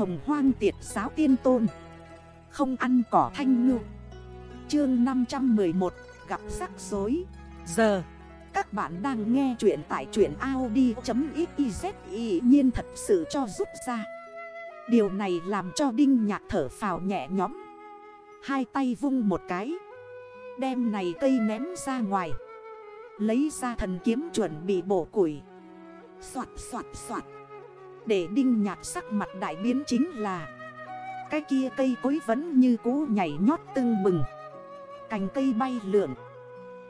hồng hoang tiệt giáo tiên tôn. Không ăn cỏ thanh ngư. Chương 511 Gặp rắc rối. Giờ, Các bạn đang nghe chuyện tại chuyện Audi.xyz nhiên thật sự cho rút ra. Điều này làm cho Đinh Nhạc thở phào nhẹ nhõm. Hai tay vung một cái. Đem này cây ném ra ngoài. Lấy ra thần kiếm chuẩn bị bổ củi. Xoạt xoạt xoạt. Để đinh nhạt sắc mặt đại biến chính là, Cái kia cây cối vẫn như cũ nhảy nhót tưng bừng. Cành cây bay lượn,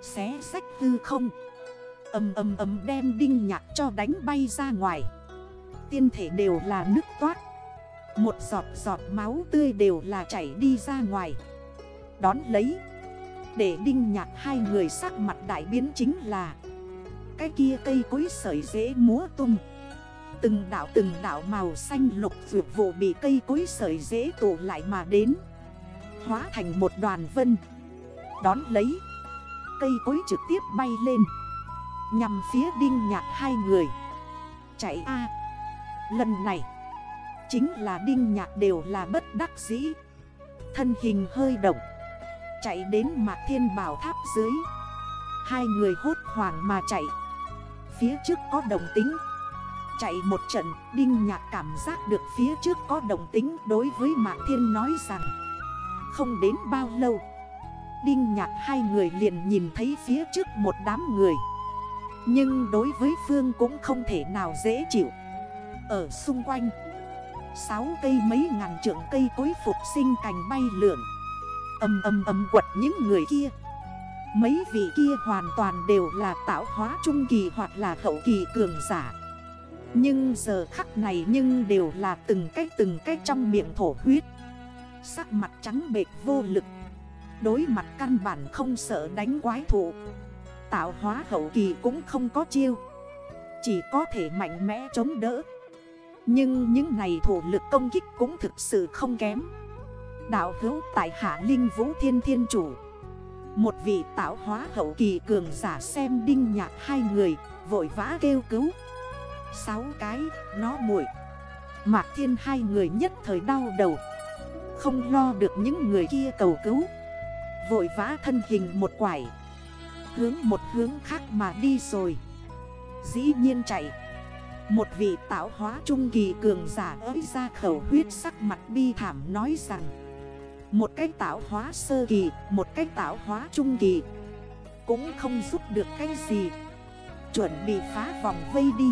Xé sách hư không. Âm âm âm đem đinh nhạt cho đánh bay ra ngoài. Tiên thể đều là nước toát. Một giọt giọt máu tươi đều là chảy đi ra ngoài. Đón lấy, Để đinh nhạt hai người sắc mặt đại biến chính là, Cái kia cây cối sợi dễ múa tung. Từng đảo từng đảo màu xanh lục vượt vụ bị cây cối sợi dễ tụ lại mà đến. Hóa thành một đoàn vân. Đón lấy, Cây cối trực tiếp bay lên. Nhằm phía đinh nhạc hai người. Chạy a. Lần này, Chính là đinh nhạc đều là bất đắc dĩ. Thân hình hơi động. Chạy đến mạc thiên bảo tháp dưới. Hai người hốt hoảng mà chạy. Phía trước có đồng tính. Chạy một trận, Đinh nhạc cảm giác được phía trước có đồng tính Đối với mạc thiên nói rằng, Không đến bao lâu. Đinh nhạc hai người liền nhìn thấy phía trước một đám người. Nhưng đối với Phương cũng không thể nào dễ chịu. Ở xung quanh, Sáu cây mấy ngàn trượng cây cối phục sinh cành bay lượn. Âm âm âm quật những người kia. Mấy vị kia hoàn toàn đều là tạo hóa trung kỳ hoặc là hậu kỳ cường giả. Nhưng giờ khắc này nhưng đều là từng cái từng cái trong miệng thổ huyết. Sắc mặt trắng bệt vô lực. Đối mặt căn bản không sợ đánh quái thụ. Tạo hóa hậu kỳ cũng không có chiêu. Chỉ có thể mạnh mẽ chống đỡ. Nhưng những này thổ lực công kích cũng thực sự không kém. Đạo hữu tại hạ linh vũ thiên thiên chủ. Một vị tạo hóa hậu kỳ cường giả xem đinh nhạc hai người, Vội vã kêu cứu. Sáu cái nó muội. Mạc thiên hai người nhất thời đau đầu. Không lo được những người kia cầu cứu. Vội vã thân hình một quải. Hướng một hướng khác mà đi rồi. Dĩ nhiên chạy. Một vị tạo hóa trung kỳ cường giả ới ra khẩu huyết sắc mặt bi thảm nói rằng một cách tạo hóa sơ kỳ, một cách tạo hóa trung kỳ Cũng không giúp được cái gì. Chuẩn bị phá vòng vây đi.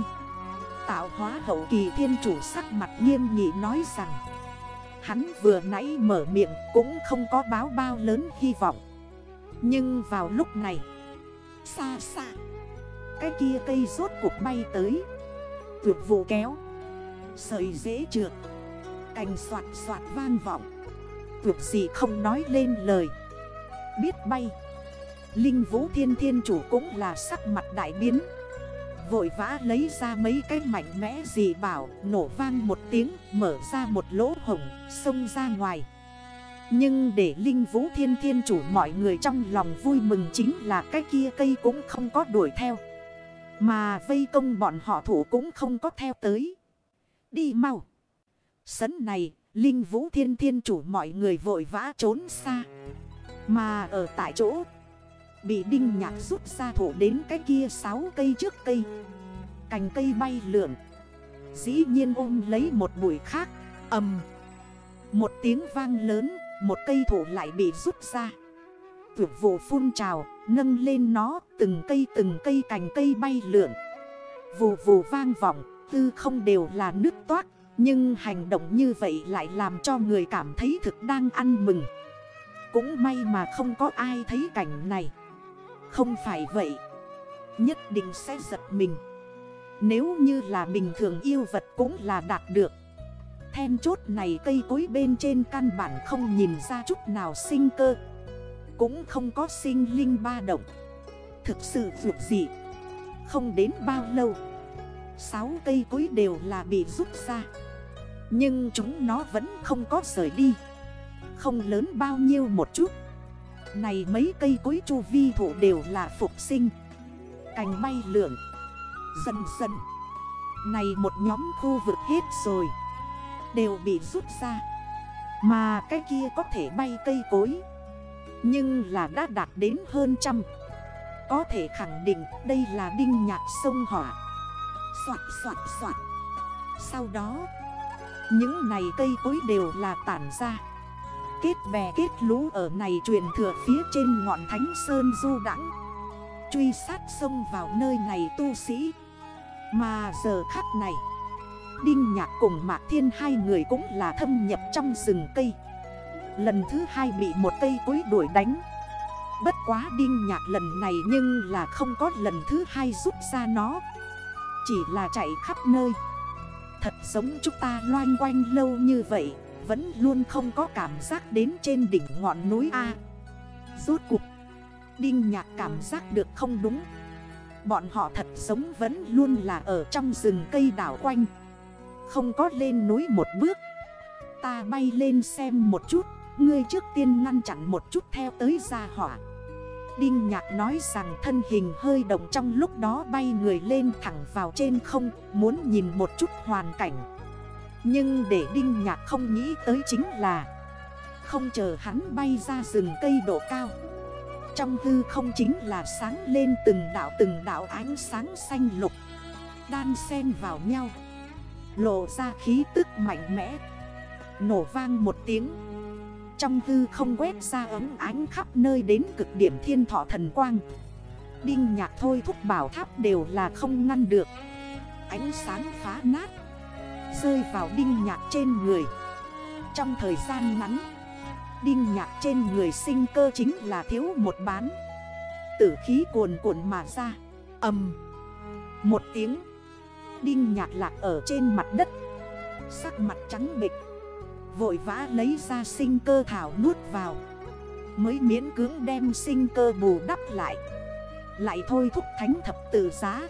Tạo hóa hậu kỳ thiên chủ sắc mặt nghiêm nghị nói rằng, Hắn vừa nãy mở miệng cũng không có báo bao lớn hy vọng. Nhưng vào lúc này, Xa xa, Cái kia cây rốt cuộc bay tới tuyệt vụ kéo, Sợi dễ trượt, Cành soạt soạt vang vọng. Tuyệt gì không nói lên lời, Biết bay. Linh vũ thiên thiên chủ cũng là sắc mặt đại biến. Vội vã lấy ra mấy cái mạnh mẽ gì bảo, Nổ vang một tiếng, Mở ra một lỗ hồng Xông ra ngoài. Nhưng để linh vũ thiên thiên chủ mọi người trong lòng vui mừng chính là cái kia cây cũng không có đuổi theo. Mà vây công bọn họ thủ cũng không có theo tới. Đi mau. Sấn này, Linh vũ thiên thiên chủ mọi người vội vã trốn xa. Mà ở tại chỗ Bị đinh nhạc rút ra thổ đến cái kia 6 cây trước cây. Cành cây bay lượn. Dĩ nhiên ôm lấy một bụi khác. Ầm. Một tiếng vang lớn, Một cây thổ lại bị rút ra. Tuyệt vụ phun trào, Nâng lên nó, Từng cây từng cây cành cây bay lượn. Vù vù vang vọng, Tư không đều là nước toát nhưng hành động như vậy lại làm cho người cảm thấy thực đang ăn mừng. Cũng may mà không có ai thấy cảnh này. Không phải vậy. Nhất định sẽ giật mình. Nếu như là bình thường yêu vật cũng là đạt được. Then chốt này cây cối bên trên căn bản không nhìn ra chút nào sinh cơ. Cũng không có sinh linh ba động. Thực sự vượt gì. Không đến bao lâu. Sáu cây cối đều là bị rút ra. Nhưng chúng nó vẫn không có rời đi. Không lớn bao nhiêu một chút. Này mấy cây cối chu vi thủ đều là phục sinh. Cành bay lượn. Dần dần. Này một nhóm khu vực hết rồi. Đều bị rút ra. Mà cái kia có thể bay cây cối. Nhưng là đã đạt đến hơn trăm. Có thể khẳng định đây là đinh nhạc sông hỏa. Xoạt xoạt xoạt. Sau đó, Những này cây cối đều là tản ra. Kết bè kết lũ ở này truyền thừa phía trên ngọn thánh sơn du đẳng Truy sát sông vào nơi này tu sĩ. Mà giờ khắc này, Đinh Nhạc cùng Mạc Thiên hai người cũng là thâm nhập trong rừng cây. Lần thứ hai bị một cây cối đuổi đánh. Bất quá Đinh Nhạc lần này nhưng là không có lần thứ hai rút ra nó. Chỉ là chạy khắp nơi. Thật giống chúng ta loanh quanh lâu như vậy. Vẫn luôn không có cảm giác đến trên đỉnh ngọn núi A. Rốt cuộc, Đinh Nhạc cảm giác được không đúng. Bọn họ thật sống vẫn luôn là ở trong rừng cây đảo quanh. Không có lên núi một bước. Ta bay lên xem một chút. Ngươi trước tiên ngăn chặn một chút theo tới gia hỏa. Đinh nhạc nói rằng thân hình hơi động trong lúc đó bay người lên thẳng vào trên không Muốn nhìn một chút hoàn cảnh. Nhưng để đinh nhạc không nghĩ tới chính là Không chờ hắn bay ra rừng cây độ cao. Trong hư không chính là sáng lên từng đảo từng đảo ánh sáng xanh lục, Đan xen vào nhau, Lộ ra khí tức mạnh mẽ, Nổ vang một tiếng. Trong hư không quét ra ấm ánh khắp nơi đến cực điểm thiên thọ thần quang. Đinh nhạc thôi thúc bảo tháp đều là không ngăn được. Ánh sáng phá nát Rơi vào đinh nhạc trên người. Trong thời gian ngắn, Đinh nhạc trên người sinh cơ chính là thiếu một bán. Tử khí cuồn cuộn mà ra Âm Một tiếng, Đinh nhạc lạc ở trên mặt đất, Sắc mặt trắng bịch Vội vã lấy ra sinh cơ thảo nuốt vào. Mới miễn cưỡng đem sinh cơ bù đắp lại. Lại thôi thúc thánh thập tử giá,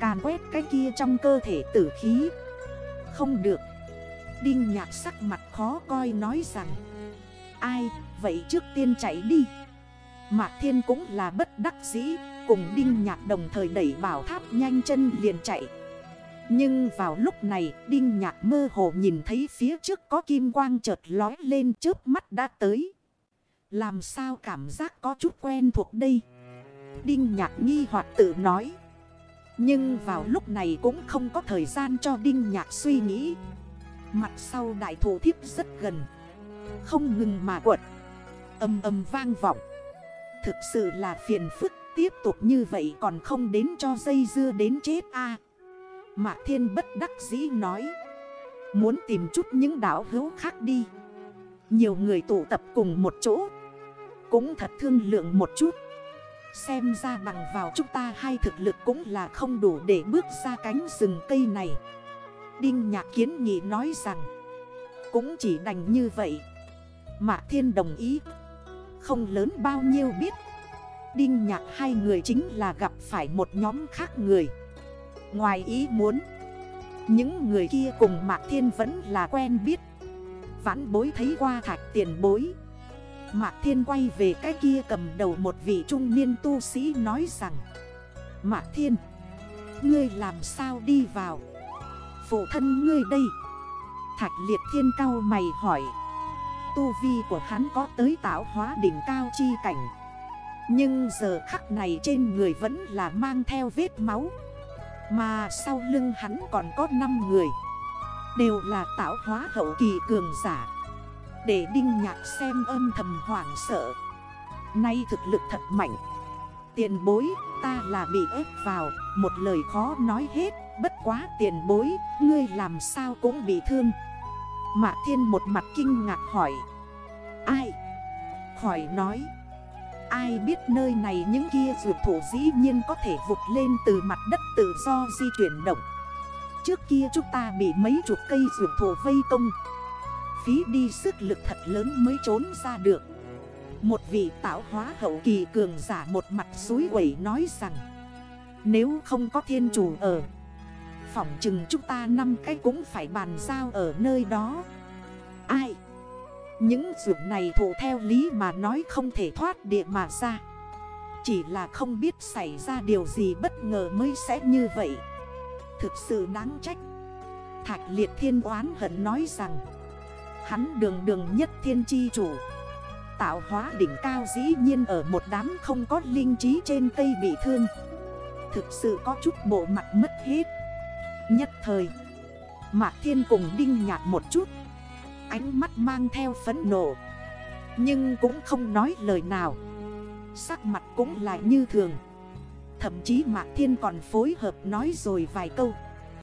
Càn quét cái kia trong cơ thể tử khí. Không được. Đinh nhạc sắc mặt khó coi nói rằng, Ai, vậy trước tiên chạy đi. Mạc Thiên cũng là bất đắc dĩ, Cùng Đinh Nhạc đồng thời đẩy bảo tháp nhanh chân liền chạy. Nhưng vào lúc này, Đinh Nhạc mơ hồ nhìn thấy phía trước có kim quang chợt lói lên trước mắt đã tới. Làm sao cảm giác có chút quen thuộc đây? Đinh Nhạc nghi hoặc tự nói nhưng vào lúc này cũng không có thời gian cho Đinh Nhạc suy nghĩ. Mặt sau đại thủ thiếp rất gần. Không ngừng mà quật. Âm âm vang vọng. Thực sự là phiền phức, Tiếp tục như vậy còn không đến cho dây dưa đến chết a. Mạc Thiên bất đắc dĩ nói. Muốn tìm chút những đảo hữu khác đi. Nhiều người tụ tập cùng một chỗ. Cũng thật thương lượng một chút. Xem ra bằng vào chúng ta hai thực lực cũng là không đủ để bước ra cánh rừng cây này. Đinh Nhạc Kiến Nghị nói rằng, Cũng chỉ đành như vậy. Mạc Thiên đồng ý. Không lớn bao nhiêu biết, Đinh Nhạc hai người chính là gặp phải một nhóm khác người. Ngoài ý muốn, Những người kia cùng Mạc Thiên vẫn là quen biết. Vãn bối thấy qua thạch tiền bối Mạc Thiên quay về cái kia cầm đầu một vị trung niên tu sĩ nói rằng, Mạc Thiên, Ngươi làm sao đi vào? Phụ thân ngươi đây. Thạch liệt thiên cao mày hỏi, Tu vi của hắn có tới tạo hóa đỉnh cao chi cảnh, Nhưng giờ khắc này trên người vẫn là mang theo vết máu, Mà sau lưng hắn còn có 5 người, Đều là tạo hóa hậu kỳ cường giả. Để đinh nhạc xem âm thầm hoảng sợ. Nay thực lực thật mạnh. Tiền bối, ta là bị ép vào, Một lời khó nói hết. Bất quá tiền bối, Ngươi làm sao cũng bị thương. Mạ thiên một mặt kinh ngạc hỏi. Ai? Khỏi nói. Ai biết nơi này những kia dược thủ dĩ nhiên có thể vụt lên từ mặt đất tự do di chuyển động. Trước kia chúng ta bị mấy chục cây dược thủ vây công. Phí đi sức lực thật lớn mới trốn ra được. Một vị tạo hóa hậu kỳ cường giả một mặt suối quẩy nói rằng, Nếu không có thiên chủ ở, Phỏng chừng chúng ta năm cái cũng phải bàn giao ở nơi đó. Ai? Những ruộng này thủ theo lý mà nói không thể thoát địa mà ra. Chỉ là không biết xảy ra điều gì bất ngờ mới sẽ như vậy. Thực sự đáng trách. Thạch liệt thiên oán hận nói rằng Hắn đường đường nhất thiên chi chủ. Tạo hóa đỉnh cao dĩ nhiên ở một đám không có linh trí trên cây bị thương. Thực sự có chút bộ mặt mất hết. Nhất thời, Mạc Thiên cùng đinh nhạt một chút. Ánh mắt mang theo phấn nộ. Nhưng cũng không nói lời nào. Sắc mặt cũng lại như thường. Thậm chí Mạc Thiên còn phối hợp nói rồi vài câu.